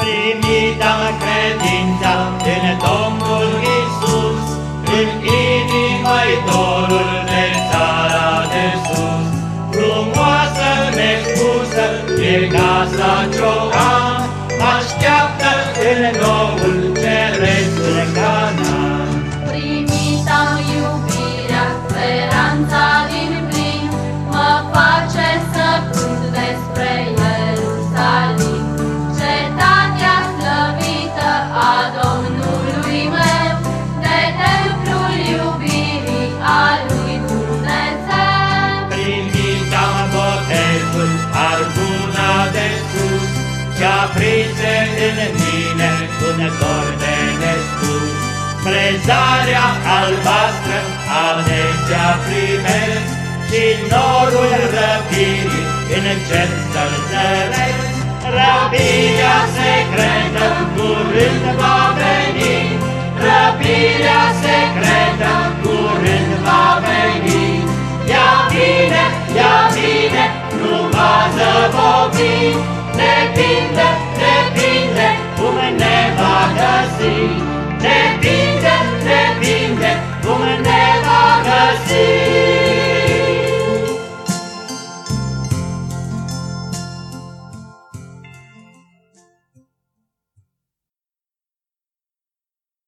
Primit am credința în Domnul Isus, în inimă-i dorul de țara de sus. Frumoasă nespusă e casa ce-o am, așteaptă în noul ceresc Ce-a prinse în mine un dor de nespus. Prezarea albastră adesea primesc, Și norul răpirii în cer să-l zăresc. Răpirea secretă curând va veni, Răpirea secretă